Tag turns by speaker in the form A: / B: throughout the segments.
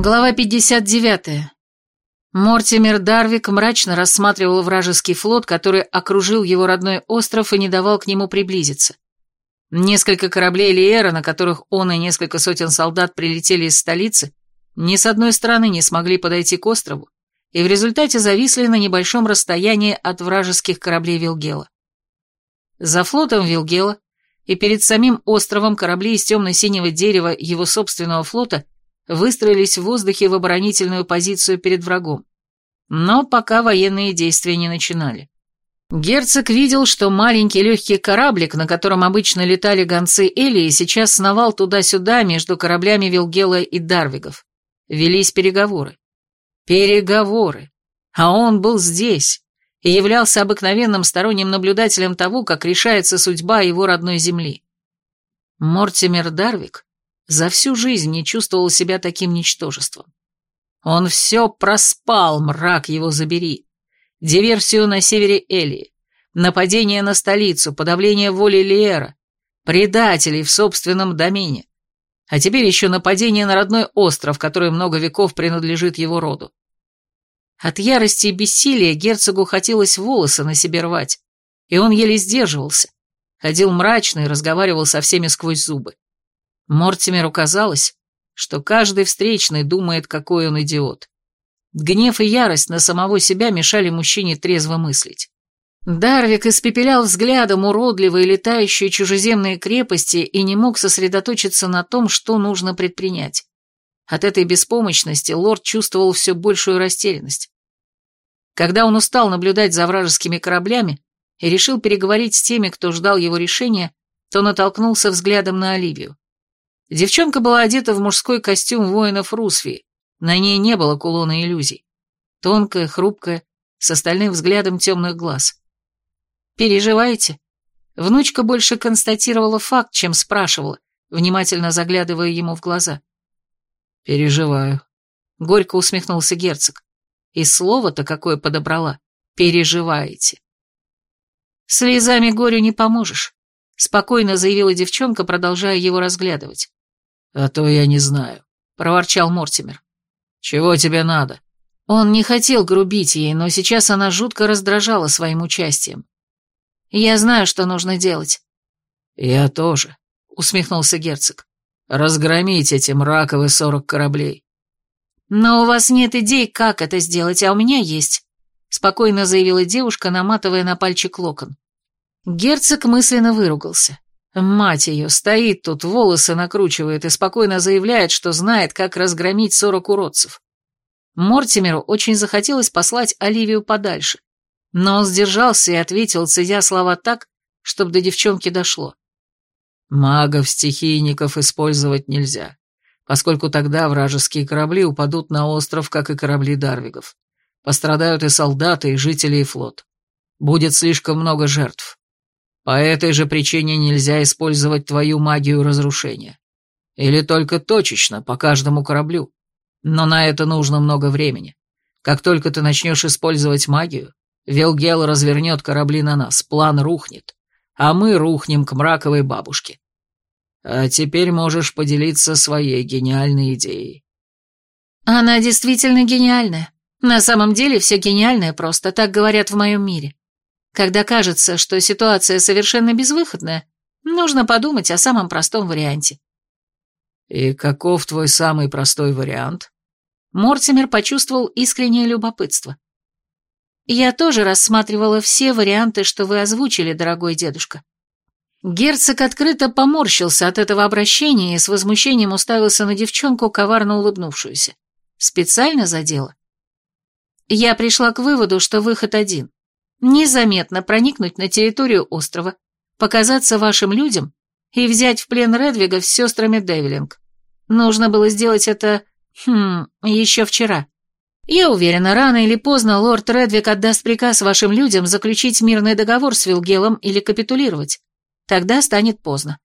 A: Глава 59. Мортимер Дарвик мрачно рассматривал вражеский флот, который окружил его родной остров и не давал к нему приблизиться. Несколько кораблей Лиера, на которых он и несколько сотен солдат прилетели из столицы, ни с одной стороны не смогли подойти к острову, и в результате зависли на небольшом расстоянии от вражеских кораблей Вилгела. За флотом Вилгела и перед самим островом корабли из темно-синего дерева его собственного флота выстроились в воздухе в оборонительную позицию перед врагом. Но пока военные действия не начинали. Герцог видел, что маленький легкий кораблик, на котором обычно летали гонцы Элии, сейчас сновал туда-сюда между кораблями Вилгела и Дарвигов. Велись переговоры. Переговоры. А он был здесь и являлся обыкновенным сторонним наблюдателем того, как решается судьба его родной земли. Мортимер Дарвик за всю жизнь не чувствовал себя таким ничтожеством. Он все проспал, мрак его забери диверсию на севере Элии, нападение на столицу, подавление воли Лиера, предателей в собственном домене, а теперь еще нападение на родной остров, который много веков принадлежит его роду. От ярости и бессилия герцогу хотелось волосы на себе рвать, и он еле сдерживался, ходил мрачно и разговаривал со всеми сквозь зубы. Мортимеру казалось, что каждый встречный думает, какой он идиот. Гнев и ярость на самого себя мешали мужчине трезво мыслить. Дарвик испепелял взглядом уродливые летающие чужеземные крепости и не мог сосредоточиться на том, что нужно предпринять. От этой беспомощности лорд чувствовал все большую растерянность. Когда он устал наблюдать за вражескими кораблями и решил переговорить с теми, кто ждал его решения, то натолкнулся взглядом на Оливию. Девчонка была одета в мужской костюм воинов Русфии, на ней не было кулона иллюзий. Тонкая, хрупкая, с остальным взглядом темных глаз. «Переживаете?» Внучка больше констатировала факт, чем спрашивала, внимательно заглядывая ему в глаза. «Переживаю», — горько усмехнулся герцог. И слово-то какое подобрала. «Переживаете». «Слезами горю не поможешь», — спокойно заявила девчонка, продолжая его разглядывать. «А то я не знаю», — проворчал Мортимер. «Чего тебе надо?» Он не хотел грубить ей, но сейчас она жутко раздражала своим участием. «Я знаю, что нужно делать». «Я тоже», — усмехнулся герцог. «Разгромить эти мраковые сорок кораблей». «Но у вас нет идей, как это сделать, а у меня есть», — спокойно заявила девушка, наматывая на пальчик локон. Герцог мысленно выругался. Мать ее, стоит тут, волосы накручивает и спокойно заявляет, что знает, как разгромить сорок уродцев. Мортимеру очень захотелось послать Оливию подальше, но он сдержался и ответил, цедя слова так, чтобы до девчонки дошло. Магов-стихийников использовать нельзя, поскольку тогда вражеские корабли упадут на остров, как и корабли Дарвигов. Пострадают и солдаты, и жители, и флот. Будет слишком много жертв. По этой же причине нельзя использовать твою магию разрушения. Или только точечно, по каждому кораблю. Но на это нужно много времени. Как только ты начнешь использовать магию, Велгел развернет корабли на нас, план рухнет, а мы рухнем к мраковой бабушке. А теперь можешь поделиться своей гениальной идеей. Она действительно гениальная. На самом деле все гениальное просто, так говорят в моем мире. Когда кажется, что ситуация совершенно безвыходная, нужно подумать о самом простом варианте. «И каков твой самый простой вариант?» Мортимер почувствовал искреннее любопытство. «Я тоже рассматривала все варианты, что вы озвучили, дорогой дедушка». Герцог открыто поморщился от этого обращения и с возмущением уставился на девчонку, коварно улыбнувшуюся. Специально задела. Я пришла к выводу, что выход один незаметно проникнуть на территорию острова, показаться вашим людям и взять в плен Редвига с сестрами Девилинг. Нужно было сделать это, хм, еще вчера. Я уверена, рано или поздно лорд Редвиг отдаст приказ вашим людям заключить мирный договор с Вилгелом или капитулировать. Тогда станет поздно.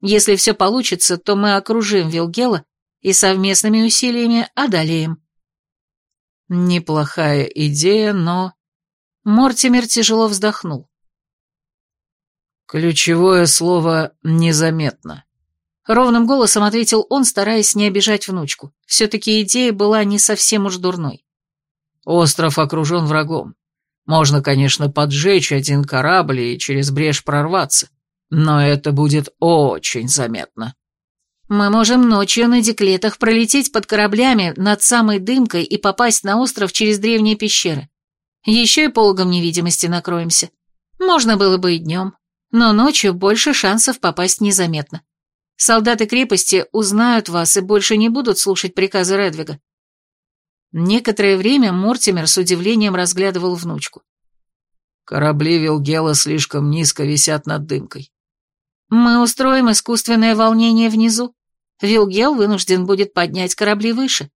A: Если все получится, то мы окружим Вилгела и совместными усилиями одолеем. Неплохая идея, но... Мортимер тяжело вздохнул. Ключевое слово «незаметно». Ровным голосом ответил он, стараясь не обижать внучку. Все-таки идея была не совсем уж дурной.
B: Остров окружен врагом. Можно, конечно, поджечь один корабль и через брешь прорваться, но это будет очень заметно.
A: Мы можем ночью на деклетах пролететь под кораблями над самой дымкой и попасть на остров через древние пещеры. Еще и пологом невидимости накроемся. Можно было бы и днем, но ночью больше шансов попасть незаметно. Солдаты крепости узнают вас и больше не будут слушать приказы Редвига. Некоторое время Мортимер с удивлением разглядывал внучку.
B: Корабли Вилгела слишком низко висят над дымкой.
A: Мы устроим искусственное волнение внизу. Вилгел вынужден будет поднять корабли выше.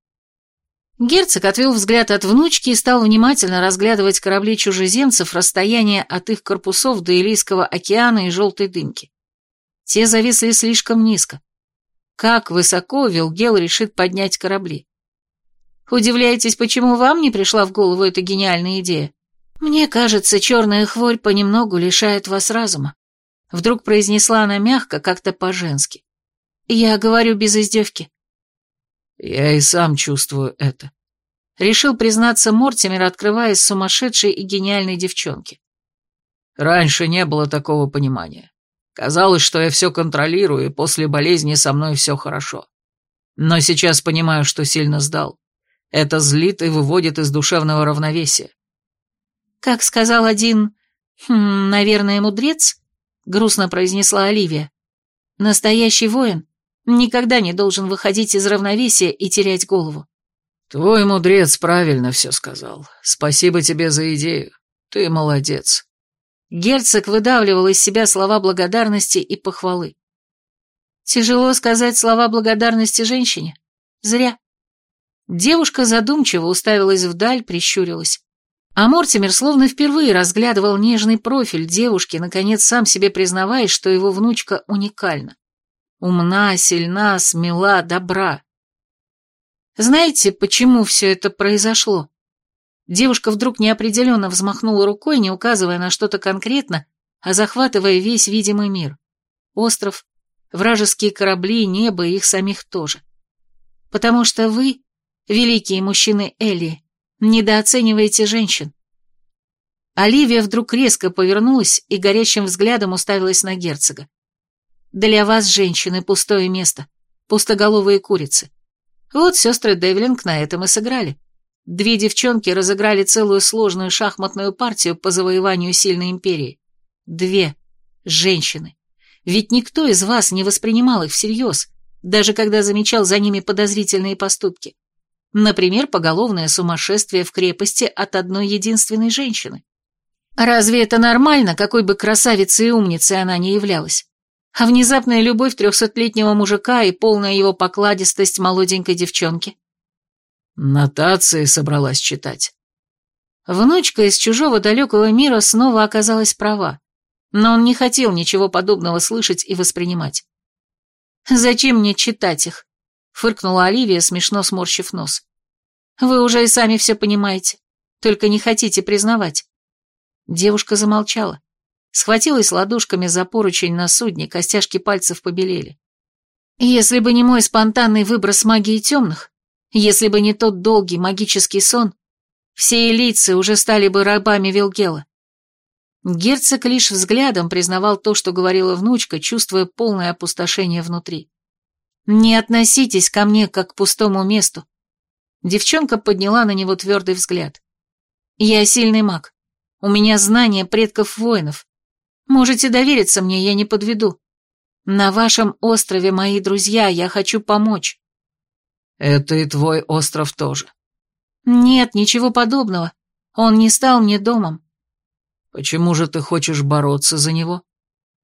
A: Герцог отвел взгляд от внучки и стал внимательно разглядывать корабли чужеземцев расстояние от их корпусов до Илийского океана и желтой дымки. Те зависли слишком низко. Как высоко Вилгел решит поднять корабли? Удивляетесь, почему вам не пришла в голову эта гениальная идея? Мне кажется, черная хворь понемногу лишает вас разума. Вдруг произнесла она мягко, как-то по-женски. Я говорю без издевки.
B: Я и сам чувствую это.
A: Решил признаться Мортимер, открываясь сумасшедшей и гениальной девчонке.
B: Раньше не было такого понимания. Казалось, что я все контролирую, и после болезни со мной все хорошо. Но сейчас понимаю, что сильно сдал. Это злит и выводит из душевного равновесия.
A: Как сказал один, хм, наверное, мудрец, грустно произнесла Оливия. Настоящий воин никогда не должен выходить из равновесия и терять голову.
B: Твой мудрец правильно все сказал. Спасибо тебе за идею. Ты молодец.
A: Герцог выдавливал из себя слова благодарности и похвалы. Тяжело сказать слова благодарности женщине. Зря. Девушка задумчиво уставилась вдаль, прищурилась. А Мортимер словно впервые разглядывал нежный профиль девушки, наконец сам себе признавая, что его внучка уникальна. Умна, сильна, смела, добра. Знаете, почему все это произошло? Девушка вдруг неопределенно взмахнула рукой, не указывая на что-то конкретно, а захватывая весь видимый мир. Остров, вражеские корабли, небо и их самих тоже. Потому что вы великие мужчины Элли, недооцениваете женщин. Оливия вдруг резко повернулась и горящим взглядом уставилась на герцога. Для вас, женщины, пустое место, пустоголовые курицы. Вот сестры Девлинг на этом и сыграли. Две девчонки разыграли целую сложную шахматную партию по завоеванию сильной империи. Две женщины. Ведь никто из вас не воспринимал их всерьез, даже когда замечал за ними подозрительные поступки. Например, поголовное сумасшествие в крепости от одной единственной женщины. Разве это нормально, какой бы красавицей и умницей она ни являлась? А внезапная любовь трехсотлетнего мужика и полная его покладистость молоденькой девчонки?
B: Нотации собралась читать.
A: Внучка из чужого далекого мира снова оказалась права, но он не хотел ничего подобного слышать и воспринимать. «Зачем мне читать их?» фыркнула Оливия, смешно сморщив нос. «Вы уже и сами все понимаете, только не хотите признавать». Девушка замолчала, схватилась ладошками за поручень на судне, костяшки пальцев побелели. «Если бы не мой спонтанный выброс магии темных, если бы не тот долгий магический сон, все элицы уже стали бы рабами Вилгела». Герцог лишь взглядом признавал то, что говорила внучка, чувствуя полное опустошение внутри. «Не относитесь ко мне как к пустому месту». Девчонка подняла на него твердый взгляд. «Я сильный маг. У меня знания предков воинов. Можете довериться мне, я не подведу. На вашем острове мои друзья, я хочу помочь».
B: «Это и твой остров тоже».
A: «Нет, ничего подобного. Он не стал мне домом».
B: «Почему же ты хочешь бороться за него?»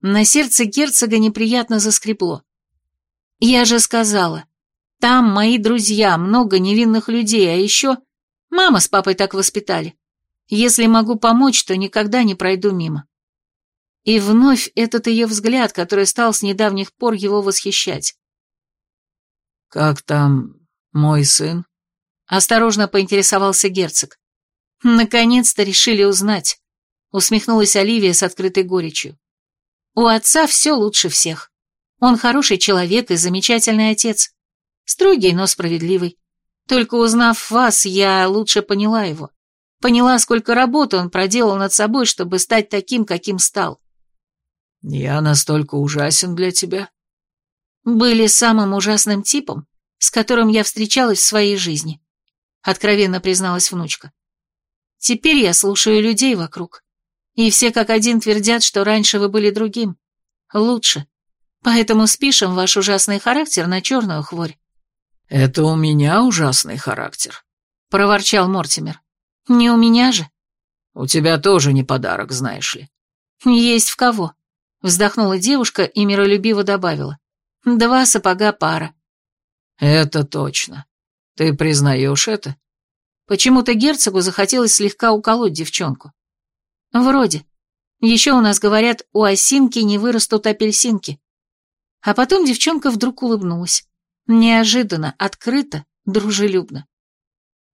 A: На сердце герцога неприятно заскребло. Я же сказала, там мои друзья, много невинных людей, а еще мама с папой так воспитали. Если могу помочь, то никогда не пройду мимо. И вновь этот ее взгляд, который стал с недавних пор его восхищать.
B: «Как там мой сын?»
A: Осторожно поинтересовался герцог. «Наконец-то решили узнать», — усмехнулась Оливия с открытой горечью. «У отца все лучше всех. Он хороший человек и замечательный отец. Строгий, но справедливый. Только узнав вас, я лучше поняла его. Поняла, сколько работы он проделал над собой, чтобы стать таким, каким стал.
B: Я настолько ужасен для тебя?
A: Были самым ужасным типом, с которым я встречалась в своей жизни, откровенно призналась внучка. Теперь я слушаю людей вокруг, и все как один твердят, что раньше вы были другим, лучше. Поэтому спишем ваш ужасный характер на черную хворь.
B: «Это у меня ужасный характер», — проворчал Мортимер.
A: «Не у меня же».
B: «У тебя тоже не подарок, знаешь ли».
A: «Есть в кого», — вздохнула девушка и миролюбиво добавила. «Два сапога пара».
B: «Это точно. Ты признаешь это?»
A: Почему-то герцогу захотелось слегка уколоть девчонку. «Вроде. Еще у нас говорят, у осинки не вырастут апельсинки». А потом девчонка вдруг улыбнулась. Неожиданно, открыто, дружелюбно.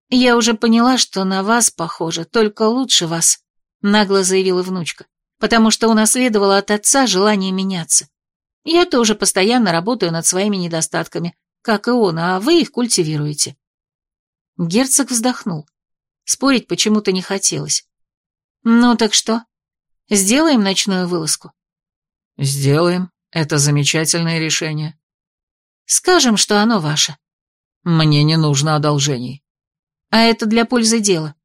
A: «Я уже поняла, что на вас похоже, только лучше вас», — нагло заявила внучка, «потому что унаследовала от отца желание меняться. Я тоже постоянно работаю над своими недостатками, как и он, а вы их культивируете». Герцог вздохнул. Спорить почему-то не хотелось. «Ну так что? Сделаем ночную вылазку?»
B: «Сделаем. Это замечательное решение».
A: Скажем, что оно ваше.
B: Мне не нужно одолжений.
A: А это для пользы дела.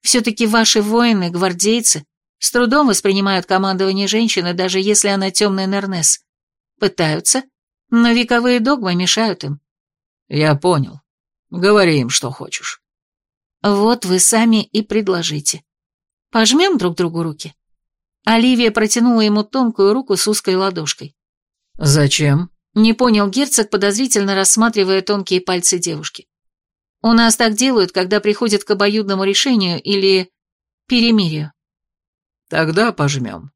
A: Все-таки ваши воины, гвардейцы, с трудом воспринимают командование женщины, даже если она темный Нернес. Пытаются, но вековые догмы мешают им.
B: Я понял. Говори им, что хочешь.
A: Вот вы сами и предложите. Пожмем друг другу руки. Оливия протянула ему тонкую руку с узкой ладошкой.
B: Зачем?
A: Не понял герцог, подозрительно рассматривая тонкие пальцы девушки. У нас так делают, когда приходят к обоюдному решению или перемирию.
B: Тогда пожмем.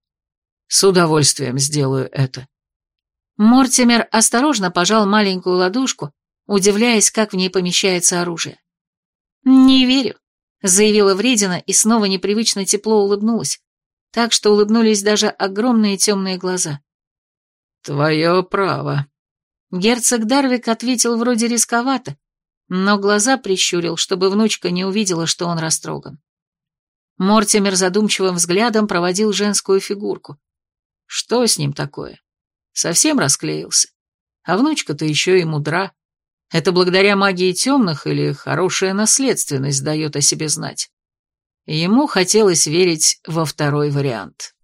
B: С удовольствием сделаю это.
A: Мортимер осторожно пожал маленькую ладошку, удивляясь, как в ней помещается оружие. «Не верю», — заявила Вредина и снова непривычно тепло улыбнулась, так что улыбнулись даже огромные темные глаза.
B: «Твое право»,
A: Герцог Дарвик ответил вроде рисковато, но глаза прищурил, чтобы внучка не увидела, что он растроган. Мортимер задумчивым взглядом проводил женскую фигурку. Что с ним такое? Совсем расклеился. А внучка-то еще и мудра. Это благодаря магии темных или хорошая наследственность дает о себе знать. Ему хотелось верить во второй вариант.